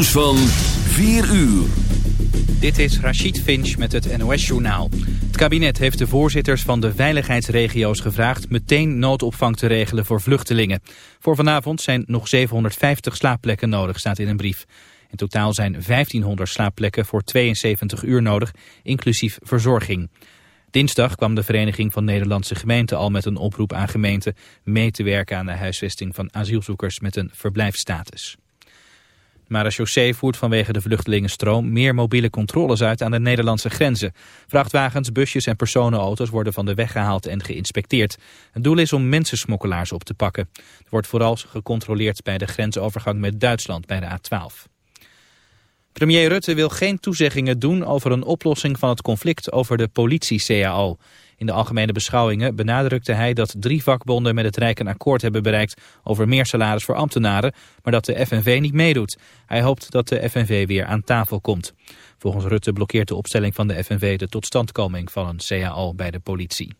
nieuws van 4 uur. Dit is Rachid Finch met het NOS-journaal. Het kabinet heeft de voorzitters van de veiligheidsregio's gevraagd... meteen noodopvang te regelen voor vluchtelingen. Voor vanavond zijn nog 750 slaapplekken nodig, staat in een brief. In totaal zijn 1500 slaapplekken voor 72 uur nodig, inclusief verzorging. Dinsdag kwam de Vereniging van Nederlandse Gemeenten al met een oproep aan gemeenten... mee te werken aan de huisvesting van asielzoekers met een verblijfsstatus. Marechaussee voert vanwege de vluchtelingenstroom meer mobiele controles uit aan de Nederlandse grenzen. Vrachtwagens, busjes en personenauto's worden van de weg gehaald en geïnspecteerd. Het doel is om mensensmokkelaars op te pakken. Er wordt vooral gecontroleerd bij de grensovergang met Duitsland bij de A12. Premier Rutte wil geen toezeggingen doen over een oplossing van het conflict over de politie-CAO. In de algemene beschouwingen benadrukte hij dat drie vakbonden met het Rijk een akkoord hebben bereikt over meer salaris voor ambtenaren, maar dat de FNV niet meedoet. Hij hoopt dat de FNV weer aan tafel komt. Volgens Rutte blokkeert de opstelling van de FNV de totstandkoming van een CAO bij de politie.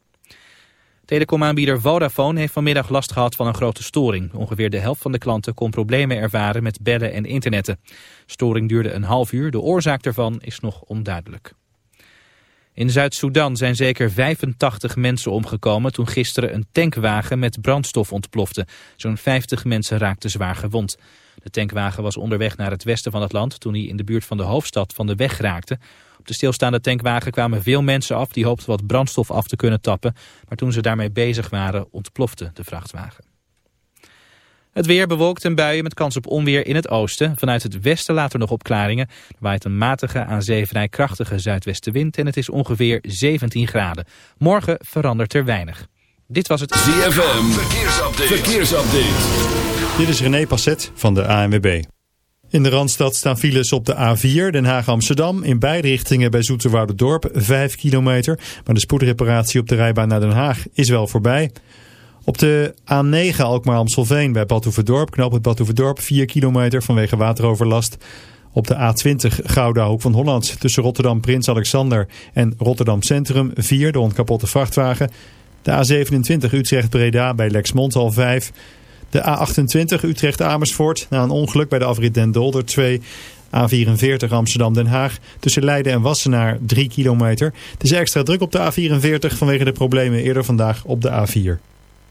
Telecomaanbieder Vodafone heeft vanmiddag last gehad van een grote storing. Ongeveer de helft van de klanten kon problemen ervaren met bellen en internetten. Storing duurde een half uur, de oorzaak daarvan is nog onduidelijk. In Zuid-Soedan zijn zeker 85 mensen omgekomen toen gisteren een tankwagen met brandstof ontplofte. Zo'n 50 mensen raakten zwaar gewond. De tankwagen was onderweg naar het westen van het land toen hij in de buurt van de hoofdstad van de weg raakte. Op de stilstaande tankwagen kwamen veel mensen af die hoopten wat brandstof af te kunnen tappen. Maar toen ze daarmee bezig waren ontplofte de vrachtwagen. Het weer bewolkt en buien met kans op onweer in het oosten. Vanuit het westen later nog opklaringen. Er waait een matige, aan zee vrij krachtige zuidwestenwind en het is ongeveer 17 graden. Morgen verandert er weinig. Dit was het ZFM Verkeersupdate. Verkeersupdate. Dit is René Passet van de ANWB. In de Randstad staan files op de A4 Den Haag-Amsterdam. In beide richtingen bij Dorp 5 kilometer. Maar de spoedreparatie op de rijbaan naar Den Haag is wel voorbij. Op de A9 Alkmaar-Amstelveen bij Badhoevedorp, knop het Badhoevedorp, 4 kilometer vanwege wateroverlast. Op de A20 Gouda Hoek van Holland tussen Rotterdam Prins Alexander en Rotterdam Centrum 4 door een kapotte vrachtwagen. De A27 Utrecht-Breda bij Lexmond al 5. De A28 Utrecht-Amersfoort na een ongeluk bij de afrit Den Dolder 2. A44 Amsterdam-Den Haag tussen Leiden en Wassenaar 3 kilometer. Het is extra druk op de A44 vanwege de problemen eerder vandaag op de A4.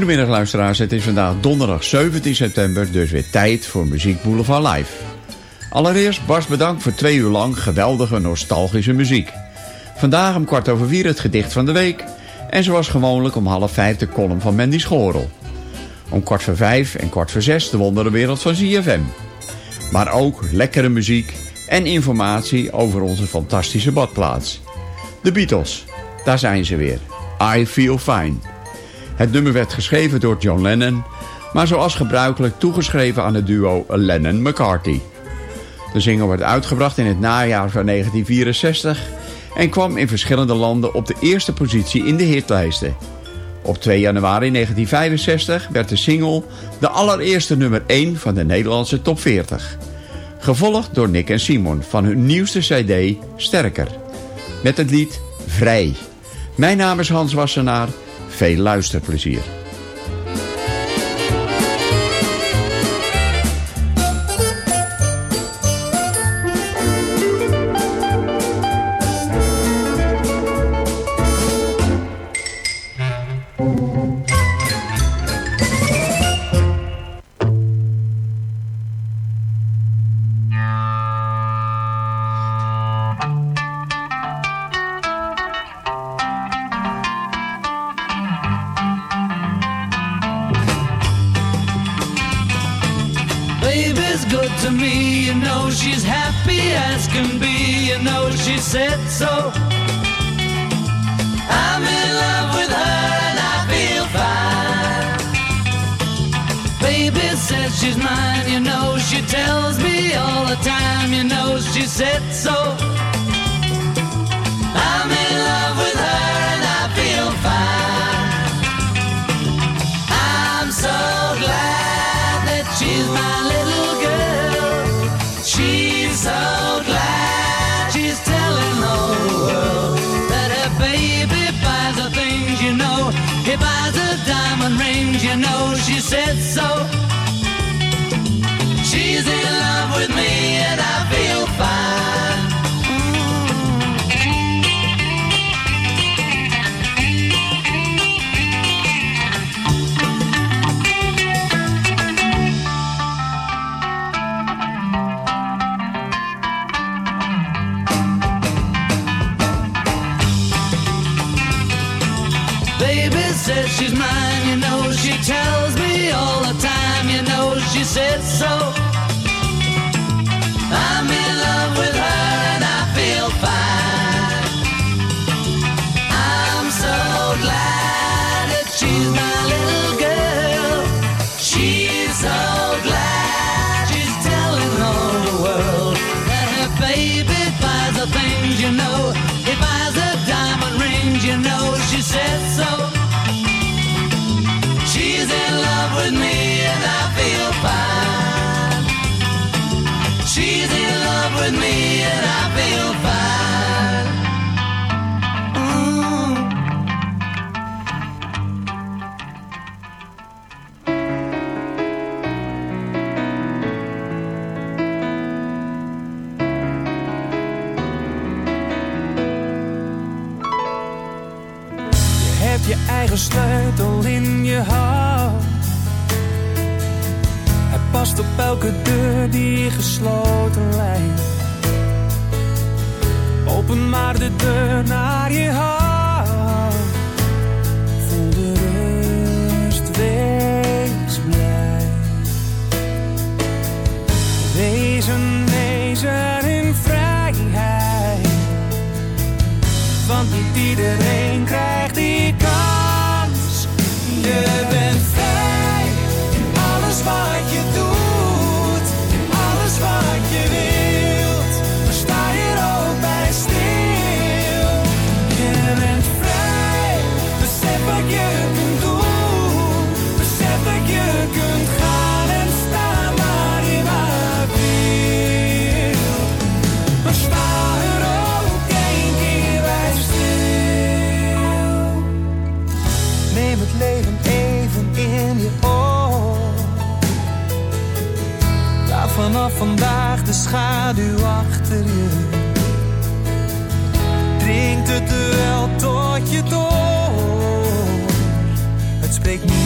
Goedemiddag luisteraars, het is vandaag donderdag 17 september, dus weer tijd voor Muziek Boulevard Live. Allereerst Bas bedankt voor twee uur lang geweldige nostalgische muziek. Vandaag om kwart over vier het gedicht van de week. En zoals gewoonlijk om half vijf de column van Mandy Schorel. Om kwart voor vijf en kwart voor zes de wonderenwereld van ZFM. Maar ook lekkere muziek en informatie over onze fantastische badplaats. De Beatles, daar zijn ze weer. I Feel Fine. Het nummer werd geschreven door John Lennon... maar zoals gebruikelijk toegeschreven aan het duo Lennon-McCarthy. De single werd uitgebracht in het najaar van 1964... en kwam in verschillende landen op de eerste positie in de hitlijsten. Op 2 januari 1965 werd de single de allereerste nummer 1 van de Nederlandse top 40. Gevolgd door Nick en Simon van hun nieuwste cd Sterker. Met het lied Vrij. Mijn naam is Hans Wassenaar. Veel luisterplezier. says she's mine, you know she tells me all the time, you know she said so. op elke deur die gesloten lijkt. Open maar de deur naar je hart. Voel de rust, wees blij. Wezen, wezen in vrijheid. Want niet iedereen schaduw achter je. Dringt het wel tot je door. Het spreekt niet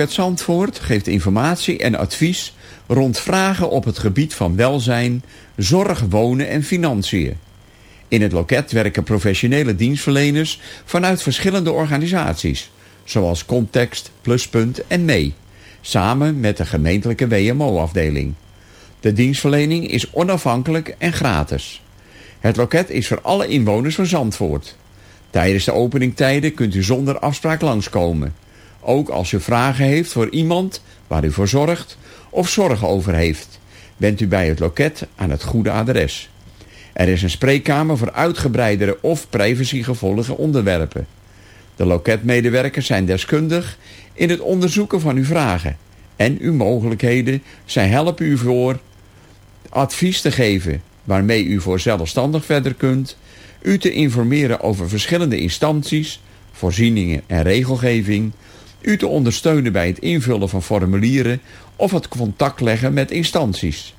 Loket Zandvoort geeft informatie en advies rond vragen op het gebied van welzijn, zorg, wonen en financiën. In het loket werken professionele dienstverleners vanuit verschillende organisaties, zoals Context, Pluspunt en MEE, samen met de gemeentelijke WMO-afdeling. De dienstverlening is onafhankelijk en gratis. Het loket is voor alle inwoners van Zandvoort. Tijdens de openingtijden kunt u zonder afspraak langskomen. Ook als u vragen heeft voor iemand waar u voor zorgt of zorgen over heeft, bent u bij het loket aan het goede adres. Er is een spreekkamer voor uitgebreidere of privacygevolge onderwerpen. De loketmedewerkers zijn deskundig in het onderzoeken van uw vragen en uw mogelijkheden. Zij helpen u voor advies te geven waarmee u voor zelfstandig verder kunt, u te informeren over verschillende instanties, voorzieningen en regelgeving, u te ondersteunen bij het invullen van formulieren of het contact leggen met instanties.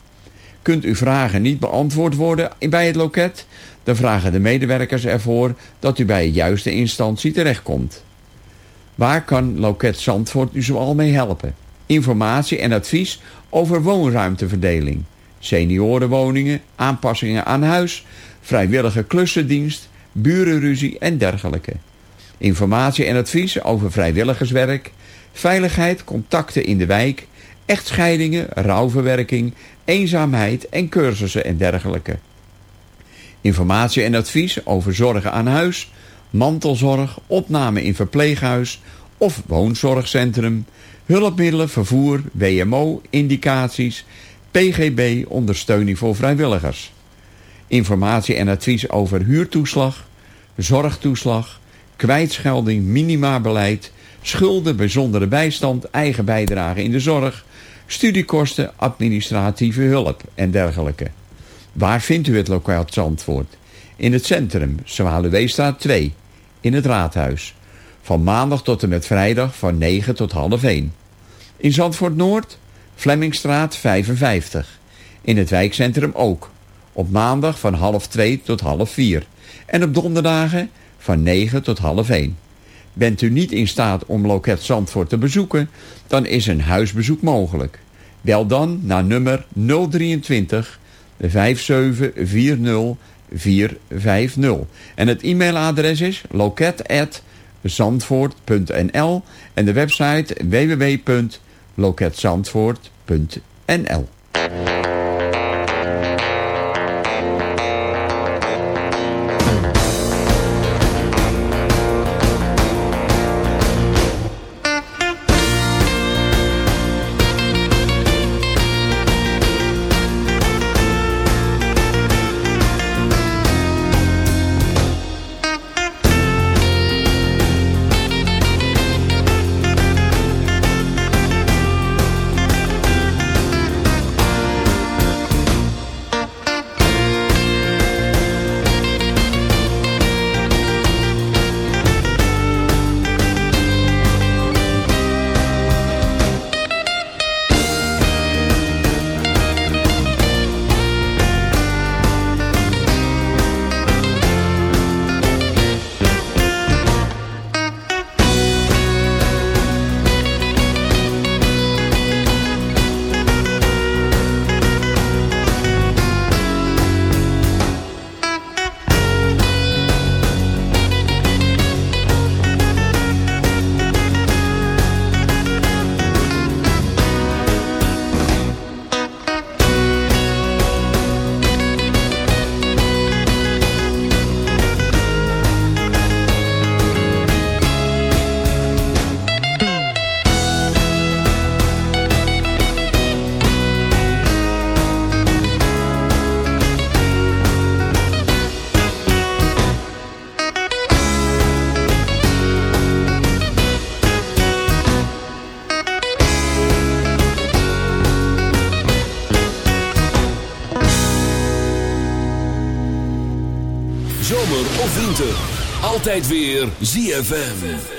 Kunt uw vragen niet beantwoord worden bij het loket, dan vragen de medewerkers ervoor dat u bij de juiste instantie terechtkomt. Waar kan Loket Zandvoort u zoal mee helpen? Informatie en advies over woonruimteverdeling, seniorenwoningen, aanpassingen aan huis, vrijwillige klussendienst, burenruzie en dergelijke. Informatie en advies over vrijwilligerswerk, veiligheid, contacten in de wijk, echtscheidingen, rouwverwerking, eenzaamheid en cursussen en dergelijke. Informatie en advies over zorgen aan huis, mantelzorg, opname in verpleeghuis of woonzorgcentrum, hulpmiddelen, vervoer, WMO, indicaties, PGB, ondersteuning voor vrijwilligers. Informatie en advies over huurtoeslag, zorgtoeslag, kwijtschelding, minimabeleid, schulden, bijzondere bijstand, eigen bijdrage in de zorg, studiekosten, administratieve hulp en dergelijke. Waar vindt u het lokaal Zandvoort? In het centrum, Zwaluweestraat 2, in het raadhuis. Van maandag tot en met vrijdag van 9 tot half 1. In Zandvoort Noord, Flemmingstraat 55. In het wijkcentrum ook. Op maandag van half 2 tot half 4. En op donderdagen van 9 tot half 1. Bent u niet in staat om Loket Zandvoort te bezoeken, dan is een huisbezoek mogelijk. Bel dan naar nummer 023 5740 450. En het e-mailadres is loket.zandvoort.nl en de website www.loketzandvoort.nl Altijd weer ZFM.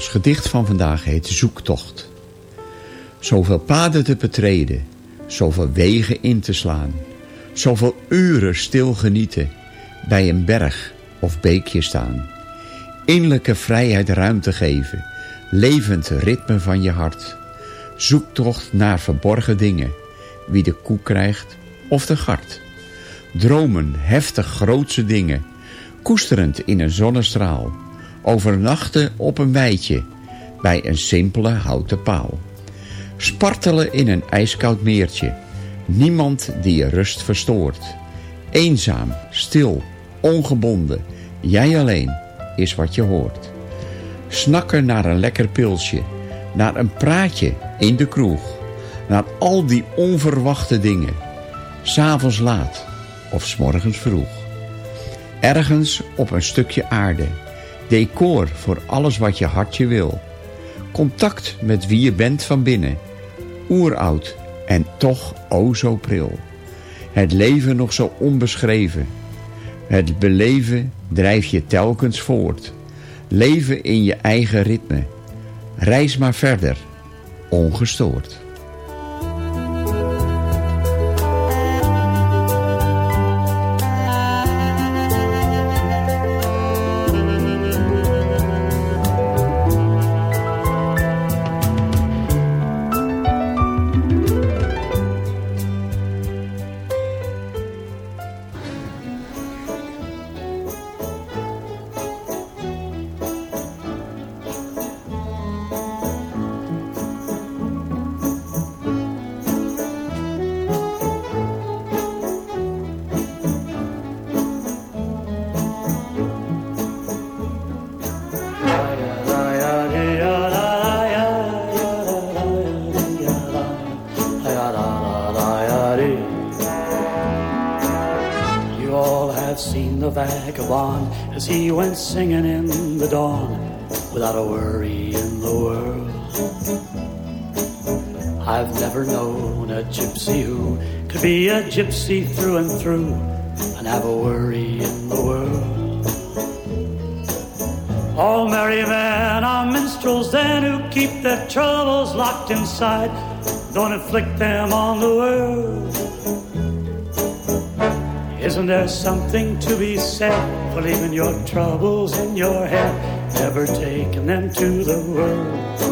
Ons gedicht van vandaag heet Zoektocht. Zoveel paden te betreden, zoveel wegen in te slaan. Zoveel uren stil genieten, bij een berg of beekje staan. Innerlijke vrijheid ruimte geven, levend ritme van je hart. Zoektocht naar verborgen dingen, wie de koek krijgt of de gart. Dromen heftig grootse dingen, koesterend in een zonnestraal overnachten op een weidje bij een simpele houten paal. Spartelen in een ijskoud meertje, niemand die je rust verstoort. Eenzaam, stil, ongebonden, jij alleen is wat je hoort. Snakken naar een lekker pilsje, naar een praatje in de kroeg, naar al die onverwachte dingen, s'avonds laat of s morgens vroeg. Ergens op een stukje aarde Decor voor alles wat je hartje wil. Contact met wie je bent van binnen. Oeroud en toch o zo pril. Het leven nog zo onbeschreven. Het beleven drijf je telkens voort. Leven in je eigen ritme. Reis maar verder, ongestoord. Vagabond as he went singing in the dawn without a worry in the world. I've never known a gypsy who could be a gypsy through and through and have a worry in the world. All merry men are minstrels then who keep their troubles locked inside, don't inflict them on the world. Isn't there something to be said for leaving your troubles in your head, never taking them to the world?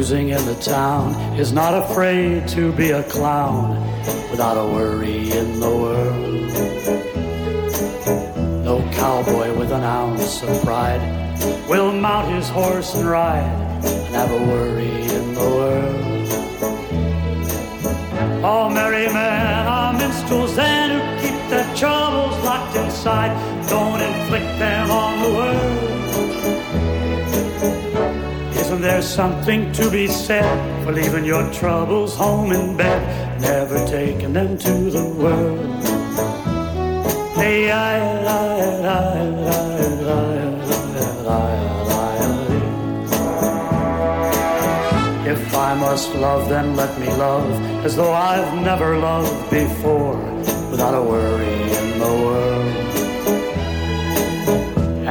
Cruising in the town is not afraid to be a clown without a worry in the world. No cowboy with an ounce of pride will mount his horse and ride and have a worry in the world. All merry men are minstrels then who keep their troubles locked inside. Don't inflict them on the world. Isn't something to be said for leaving your troubles home in bed, never taking them to the world? Hey, I, If I must love, then let me love as though I've never loved before, without a worry in the world.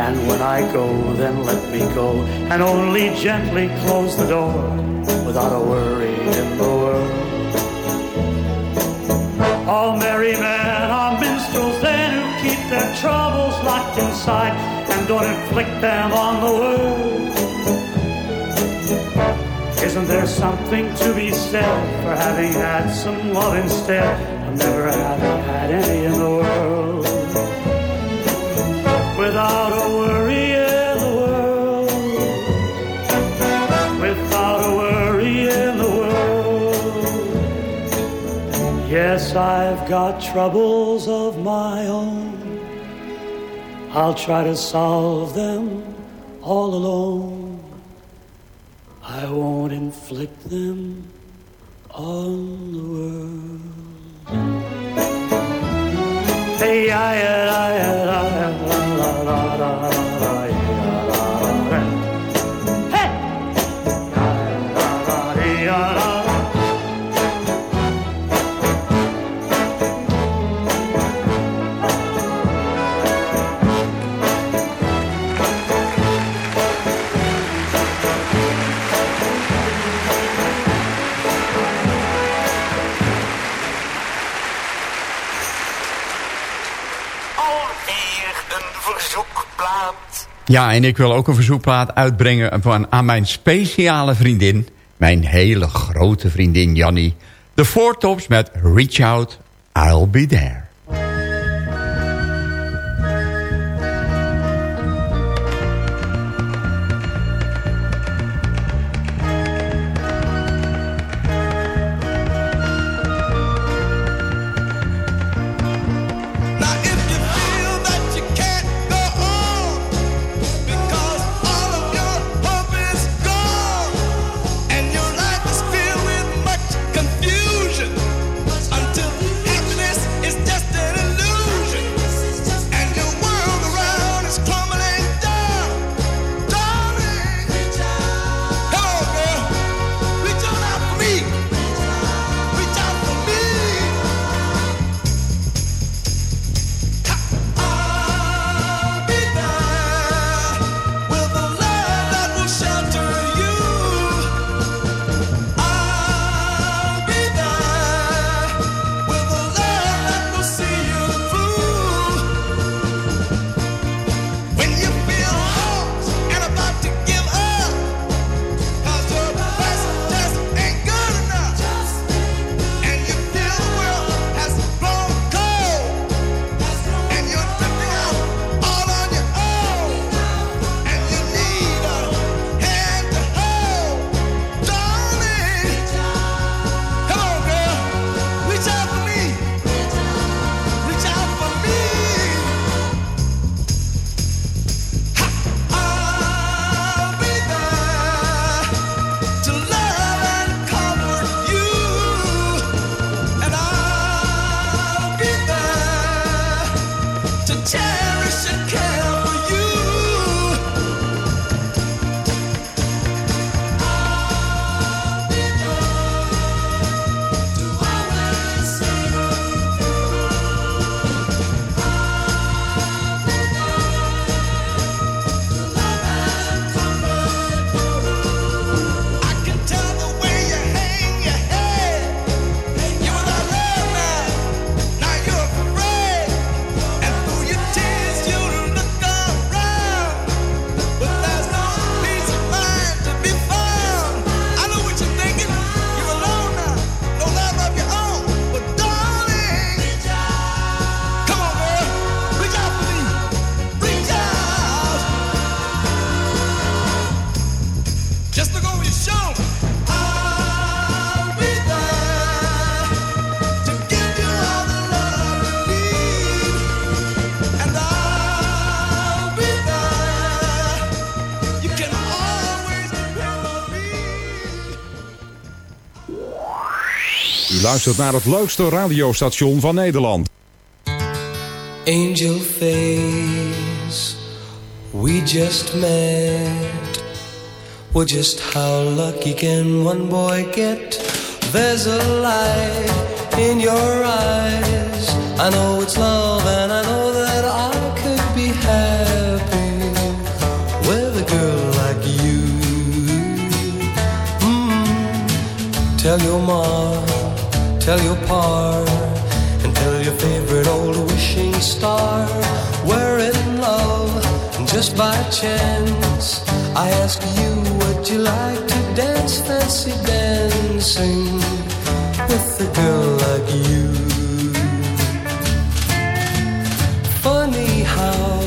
And when I go, then let me go, and only gently close the door, without a worry in the world. All merry men are minstrels then who keep their troubles locked inside and don't inflict them on the world. Isn't there something to be said for having had some love instead of never having had any in the world? Without a worry in the world. Without a worry in the world. Yes, I've got troubles of my own. I'll try to solve them all alone. I won't inflict them on the world. Hey, I, I, I, I. Ja, en ik wil ook een verzoekplaat uitbrengen van, aan mijn speciale vriendin. Mijn hele grote vriendin Jannie. De Four Tops met Reach Out, I'll Be There. Luistert naar het leukste radiostation van Nederland. Angel face, we just met. Well, just how lucky can one boy get? There's a light in your eyes. I know it's love, and I know that I could be happy with a girl like you. Mm. Tell your mom, tell your pa, and tell your favorite old wishing star we're in love, and just by chance I ask you, would you like to dance fancy dancing with a girl like you? Funny how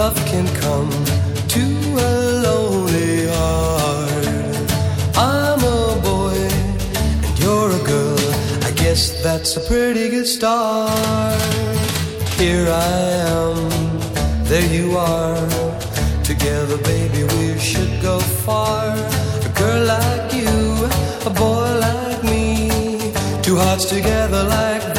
love can come to a that's a pretty good start. Here I am, there you are. Together, baby, we should go far. A girl like you, a boy like me. Two hearts together like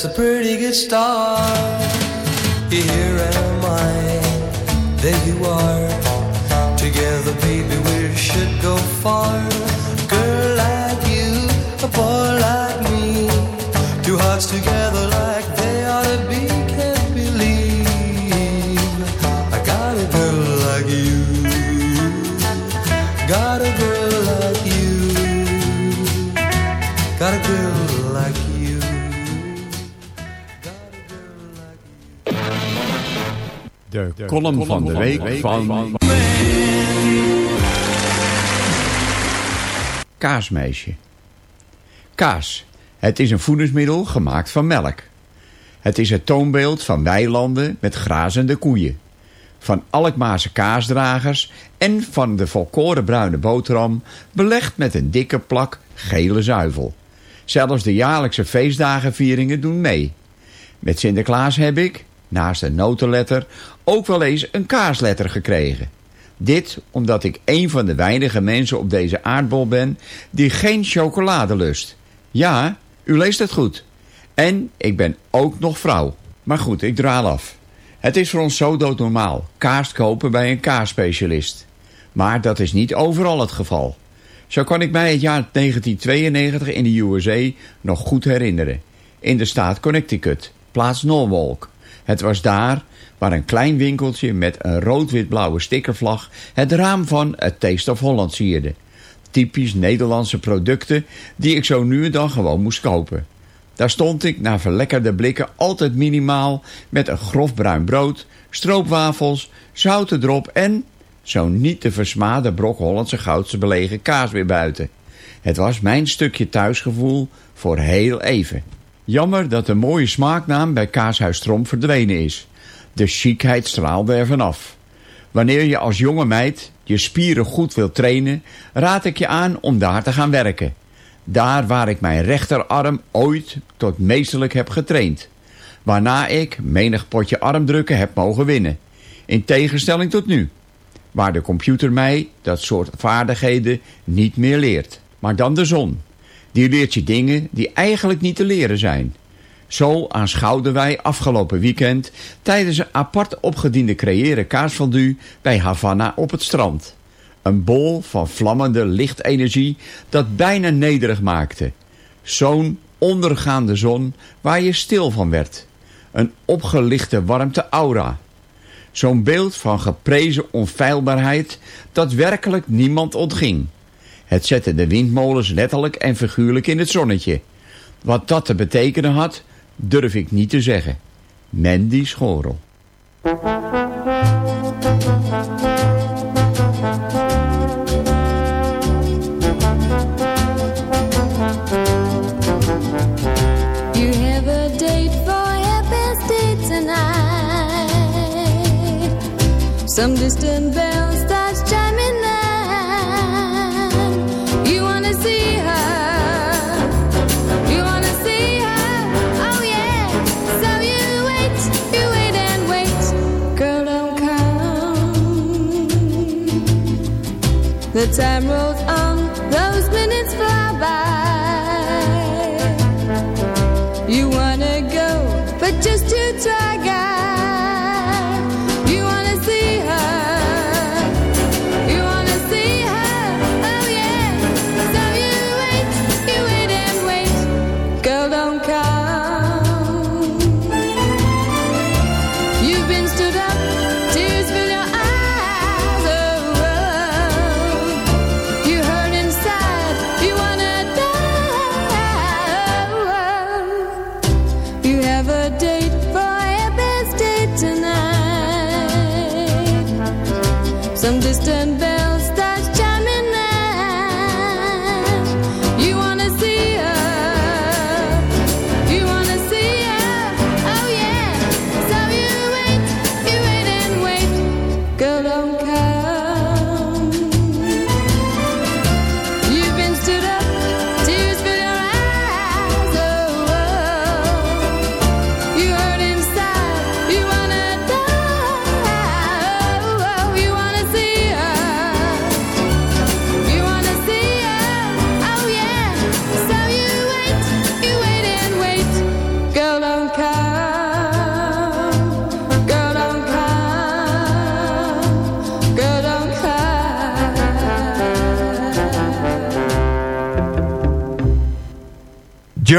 that's a pretty good start. Here am I, there you are. Together, baby, we should go far. Girl like you, a boy like me. Two hearts together De column van de week van... Kaasmeisje. Kaas. Het is een voedingsmiddel gemaakt van melk. Het is het toonbeeld van weilanden met grazende koeien. Van Alkmaarse kaasdragers en van de volkoren bruine boterham... belegd met een dikke plak gele zuivel. Zelfs de jaarlijkse feestdagenvieringen doen mee. Met Sinterklaas heb ik, naast een notenletter, ook wel eens een kaasletter gekregen. Dit omdat ik een van de weinige mensen op deze aardbol ben die geen chocolade lust. Ja, u leest het goed. En ik ben ook nog vrouw. Maar goed, ik draal af. Het is voor ons zo doodnormaal, kaas kopen bij een kaasspecialist. Maar dat is niet overal het geval. Zo kan ik mij het jaar 1992 in de USA nog goed herinneren. In de staat Connecticut, plaats Norwalk. Het was daar waar een klein winkeltje met een rood-wit-blauwe stickervlag... het raam van het Taste of Holland sierde. Typisch Nederlandse producten die ik zo nu en dan gewoon moest kopen. Daar stond ik na verlekkerde blikken altijd minimaal... met een grof bruin brood, stroopwafels, zoute drop en... zo'n niet te versmade brok Hollandse goudse belegen kaas weer buiten. Het was mijn stukje thuisgevoel voor heel even. Jammer dat de mooie smaaknaam bij Kaashuis Trom verdwenen is. De chicheid straalde er vanaf. Wanneer je als jonge meid je spieren goed wilt trainen... raad ik je aan om daar te gaan werken. Daar waar ik mijn rechterarm ooit tot meesterlijk heb getraind. Waarna ik menig potje armdrukken heb mogen winnen. In tegenstelling tot nu. Waar de computer mij dat soort vaardigheden niet meer leert. Maar dan de zon. Die leert je dingen die eigenlijk niet te leren zijn. Zo aanschouwden wij afgelopen weekend tijdens een apart opgediende creëren kaasfondue bij Havana op het strand. Een bol van vlammende lichtenergie dat bijna nederig maakte. Zo'n ondergaande zon waar je stil van werd. Een opgelichte warmte aura. Zo'n beeld van geprezen onfeilbaarheid dat werkelijk niemand ontging. Het zette de windmolens letterlijk en figuurlijk in het zonnetje. Wat dat te betekenen had, durf ik niet te zeggen. Mandy Schorel. You have time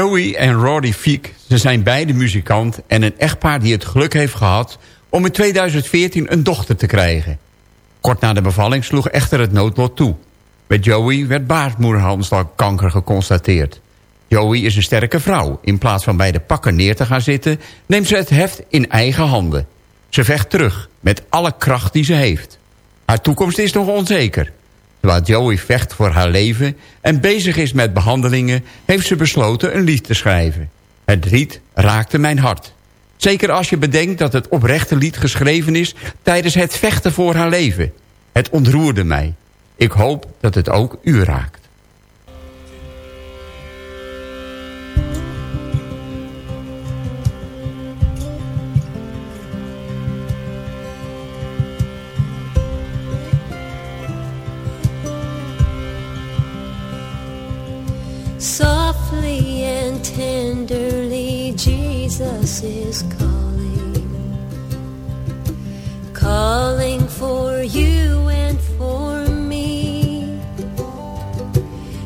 Joey en Roddy Fiek, ze zijn beide muzikant en een echtpaar die het geluk heeft gehad om in 2014 een dochter te krijgen. Kort na de bevalling sloeg echter het noodlot toe. Bij Joey werd baarmoederhalskanker geconstateerd. Joey is een sterke vrouw. In plaats van bij de pakken neer te gaan zitten, neemt ze het heft in eigen handen. Ze vecht terug, met alle kracht die ze heeft. Haar toekomst is nog onzeker. Terwijl Joey vecht voor haar leven en bezig is met behandelingen... heeft ze besloten een lied te schrijven. Het lied raakte mijn hart. Zeker als je bedenkt dat het oprechte lied geschreven is... tijdens het vechten voor haar leven. Het ontroerde mij. Ik hoop dat het ook u raakt. Softly and tenderly, Jesus is calling, calling for you and for me.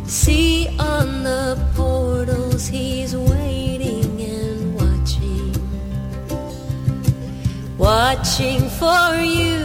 See on the portals, He's waiting and watching, watching for you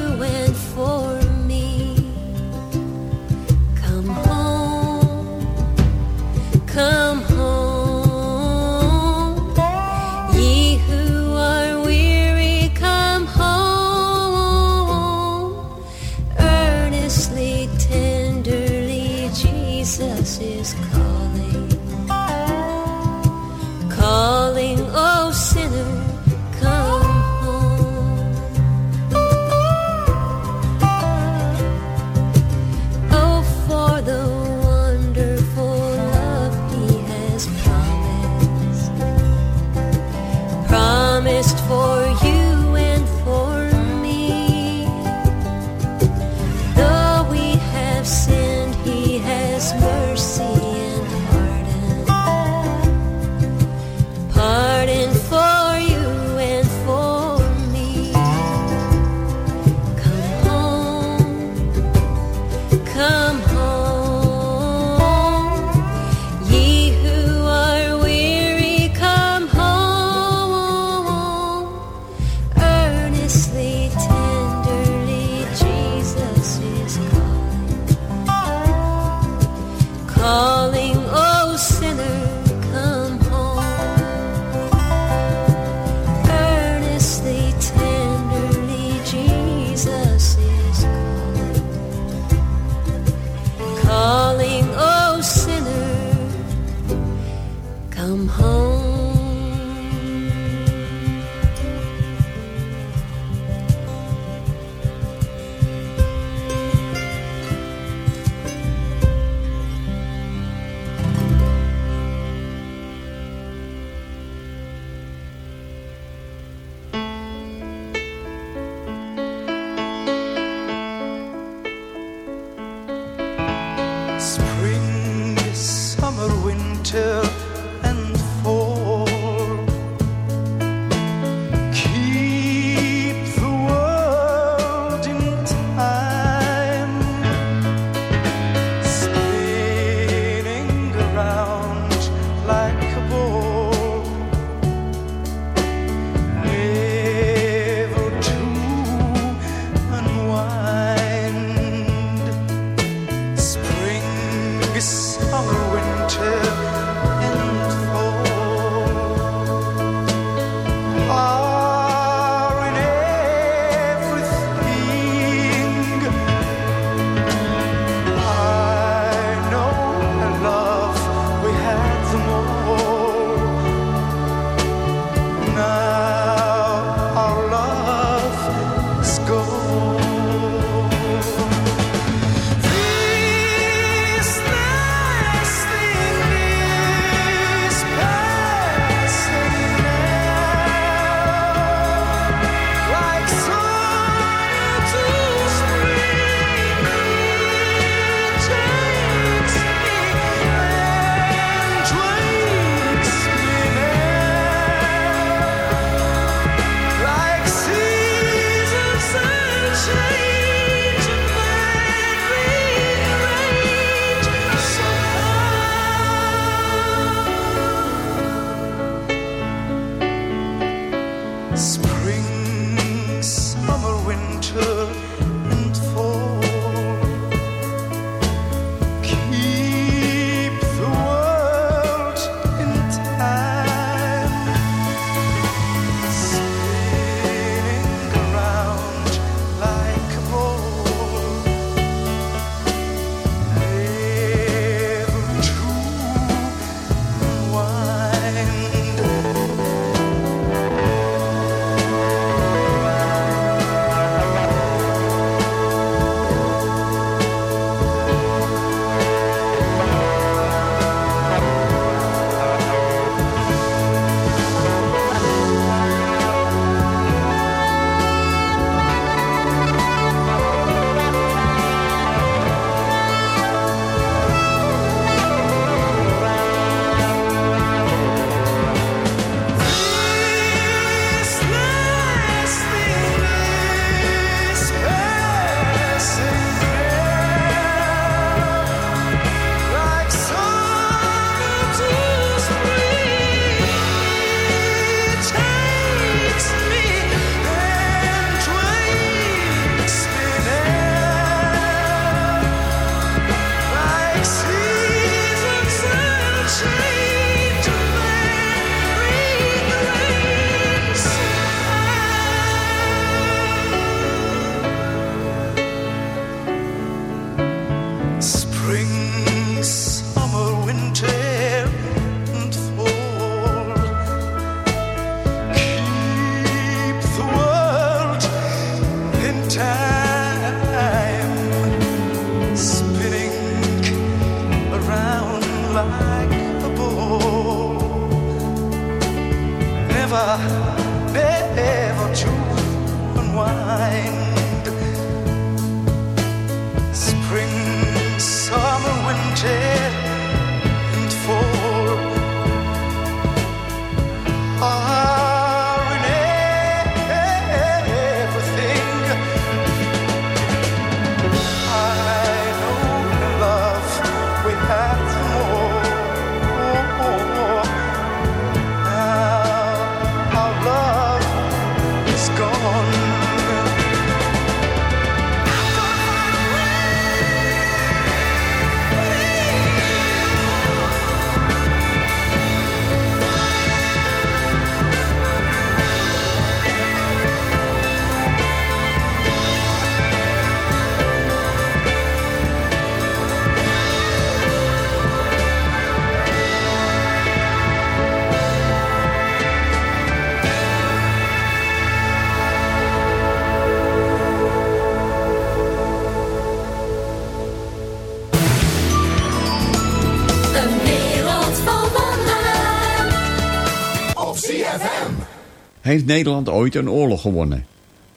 heeft Nederland ooit een oorlog gewonnen.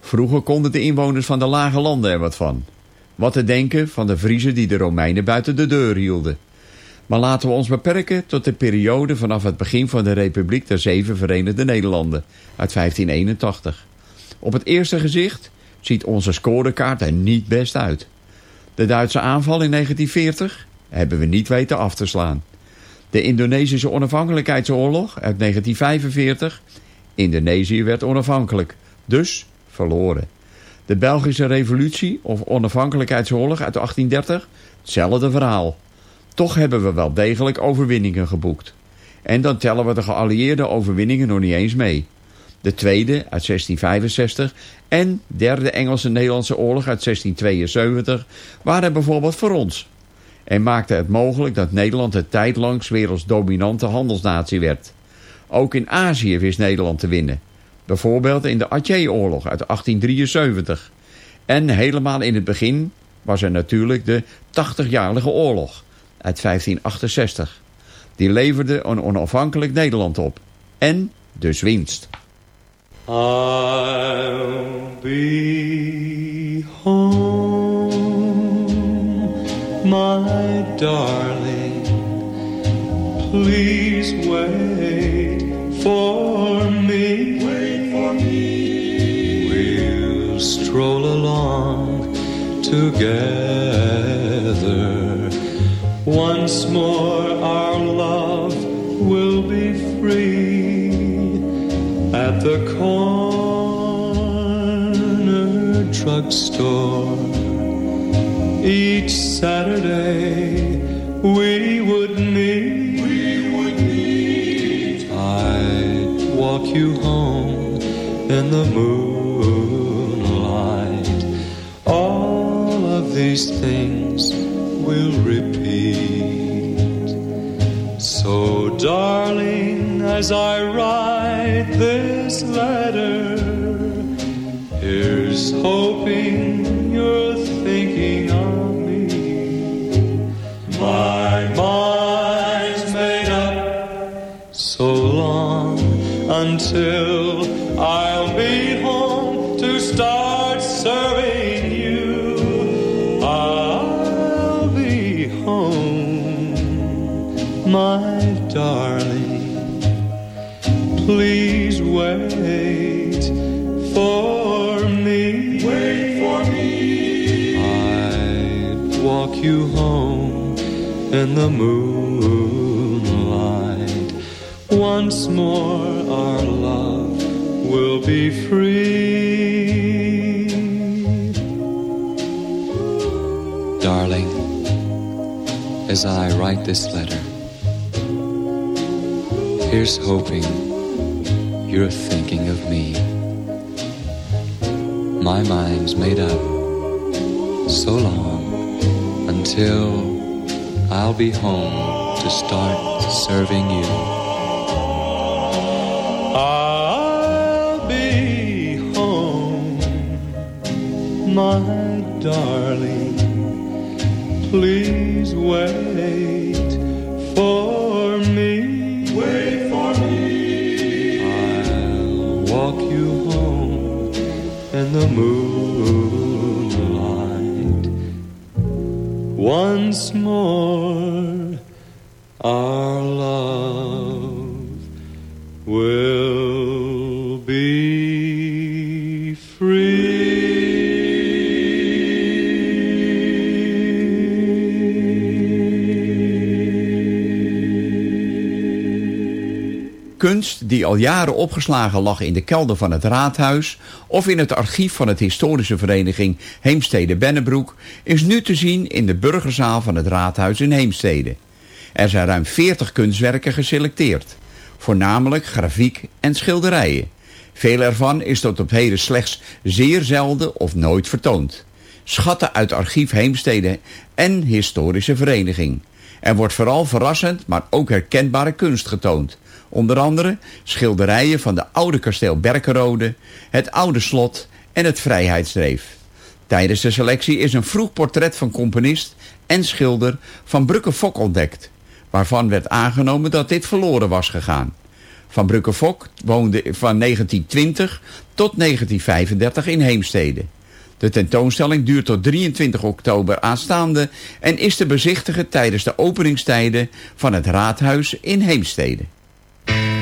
Vroeger konden de inwoners van de lage landen er wat van. Wat te denken van de Vriezen die de Romeinen buiten de deur hielden. Maar laten we ons beperken tot de periode vanaf het begin van de Republiek der Zeven Verenigde Nederlanden uit 1581. Op het eerste gezicht ziet onze scorekaart er niet best uit. De Duitse aanval in 1940 hebben we niet weten af te slaan. De Indonesische onafhankelijkheidsoorlog uit 1945. Indonesië werd onafhankelijk, dus verloren. De Belgische revolutie of onafhankelijkheidsoorlog uit 1830. Hetzelfde verhaal. Toch hebben we wel degelijk overwinningen geboekt. En dan tellen we de geallieerde overwinningen nog niet eens mee. De tweede uit 1665 en derde Engelse-Nederlandse oorlog uit 1672 waren bijvoorbeeld voor ons. En maakten het mogelijk dat Nederland een tijd lang werelds dominante handelsnatie werd. Ook in Azië wist Nederland te winnen. Bijvoorbeeld in de Aceh-oorlog uit 1873. En helemaal in het begin was er natuurlijk de 80-jarige oorlog uit 1568. Die leverde een onafhankelijk Nederland op. En dus winst. I'll be home, my darling. Please wait for me. Wait for me. We'll stroll along together. Once more, our love will be free at the corner drugstore. Each Saturday we you home in the moonlight. All of these things will repeat. So, darling, as I write this letter, here's hoping you're thinking of until I'll be home to start serving you. I'll be home, my darling. Please wait for me. Wait for me. I'd walk you home in the moonlight. Once more, our love will be free. Darling, as I write this letter, here's hoping you're thinking of me. My mind's made up so long until I'll be home to start serving you. My darling. Please wait for me. Wait for me. I'll walk you home in the moonlight. Once more, Kunst die al jaren opgeslagen lag in de kelder van het raadhuis... of in het archief van het historische vereniging Heemstede-Bennebroek... is nu te zien in de burgerzaal van het raadhuis in Heemstede. Er zijn ruim 40 kunstwerken geselecteerd. Voornamelijk grafiek en schilderijen. Veel ervan is tot op heden slechts zeer zelden of nooit vertoond. Schatten uit archief Heemstede en historische vereniging. Er wordt vooral verrassend, maar ook herkenbare kunst getoond. Onder andere schilderijen van de oude kasteel Berkenrode, het oude slot en het Vrijheidsdreef. Tijdens de selectie is een vroeg portret van componist en schilder van Brukke Fok ontdekt... waarvan werd aangenomen dat dit verloren was gegaan. Van Brukke Fok woonde van 1920 tot 1935 in Heemstede. De tentoonstelling duurt tot 23 oktober aanstaande... en is te bezichtigen tijdens de openingstijden van het Raadhuis in Heemstede. Thank you.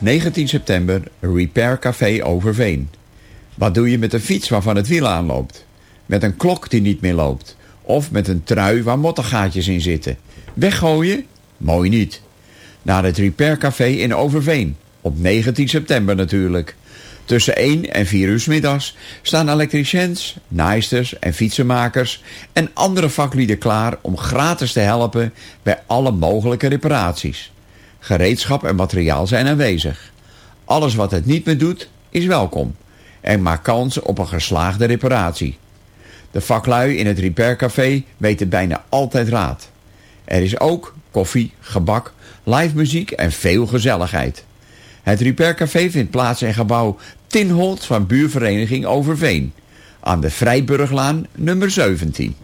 19 september Repair Café Overveen. Wat doe je met een fiets waarvan het wiel aanloopt? Met een klok die niet meer loopt? Of met een trui waar mottengaatjes in zitten? Weggooien? Mooi niet. Naar het Repair Café in Overveen. Op 19 september natuurlijk. Tussen 1 en 4 uur middags staan elektriciens, naaisters en fietsenmakers en andere vaklieden klaar om gratis te helpen bij alle mogelijke reparaties. Gereedschap en materiaal zijn aanwezig. Alles wat het niet meer doet, is welkom. En maak kans op een geslaagde reparatie. De vaklui in het repaircafé weten bijna altijd raad. Er is ook koffie, gebak, live muziek en veel gezelligheid. Het repaircafé vindt plaats in gebouw Tinholt van buurvereniging Overveen. Aan de Vrijburglaan nummer 17.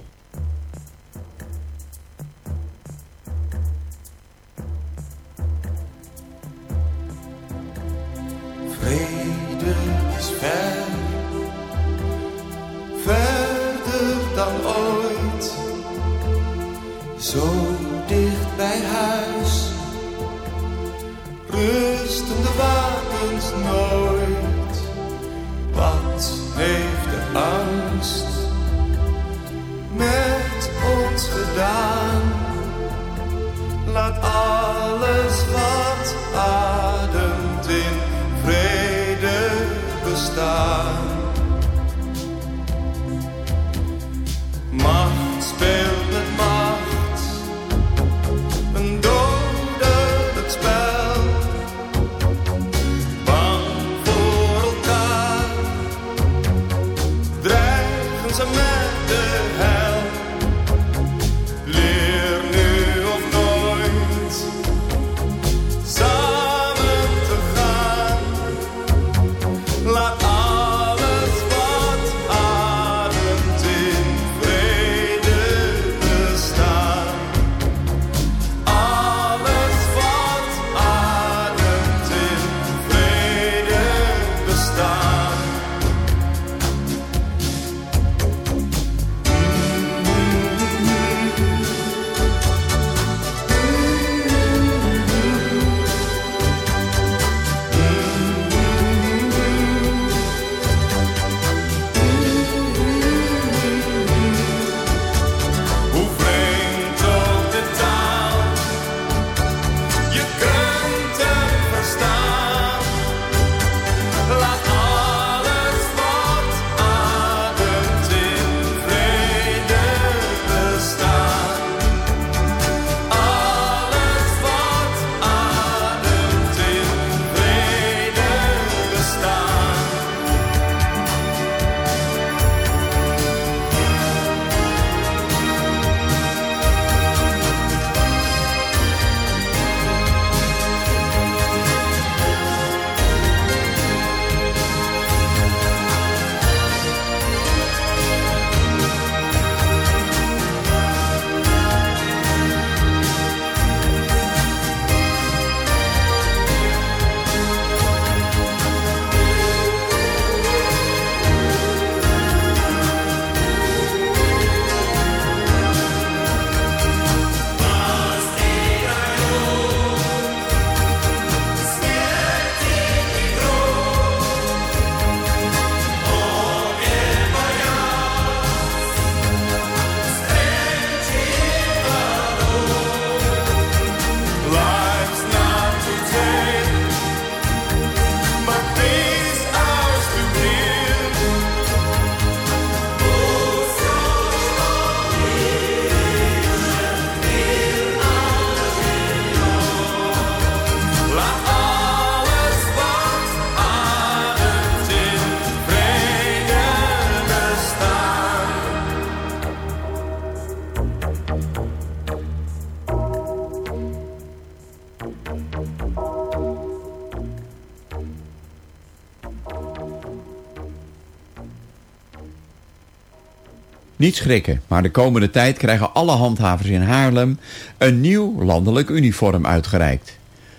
Niet schrikken, maar de komende tijd krijgen alle handhavers in Haarlem een nieuw landelijk uniform uitgereikt.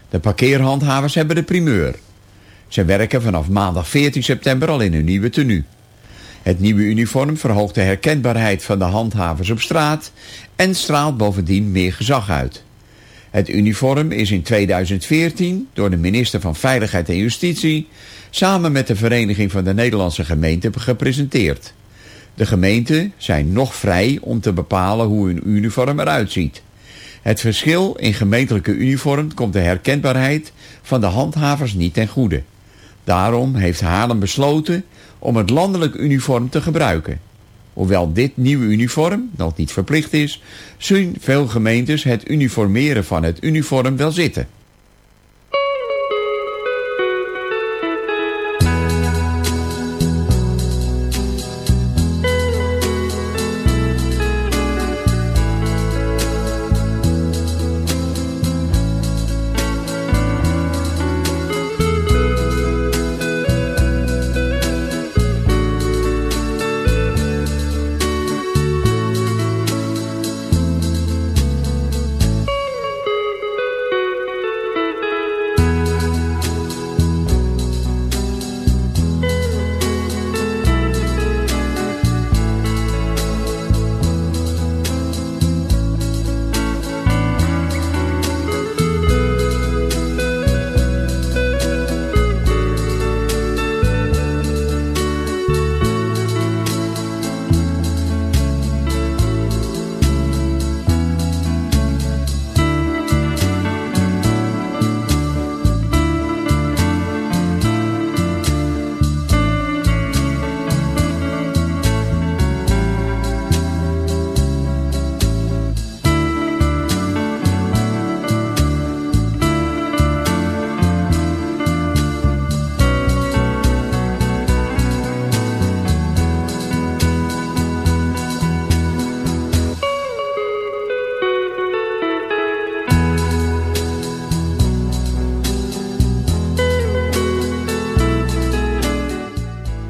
De parkeerhandhavers hebben de primeur. Ze werken vanaf maandag 14 september al in hun nieuwe tenue. Het nieuwe uniform verhoogt de herkenbaarheid van de handhavers op straat en straalt bovendien meer gezag uit. Het uniform is in 2014 door de minister van Veiligheid en Justitie samen met de Vereniging van de Nederlandse Gemeenten gepresenteerd. De gemeenten zijn nog vrij om te bepalen hoe hun uniform eruit ziet. Het verschil in gemeentelijke uniform komt de herkenbaarheid van de handhavers niet ten goede. Daarom heeft Haarlem besloten om het landelijk uniform te gebruiken. Hoewel dit nieuwe uniform nog niet verplicht is, zien veel gemeentes het uniformeren van het uniform wel zitten.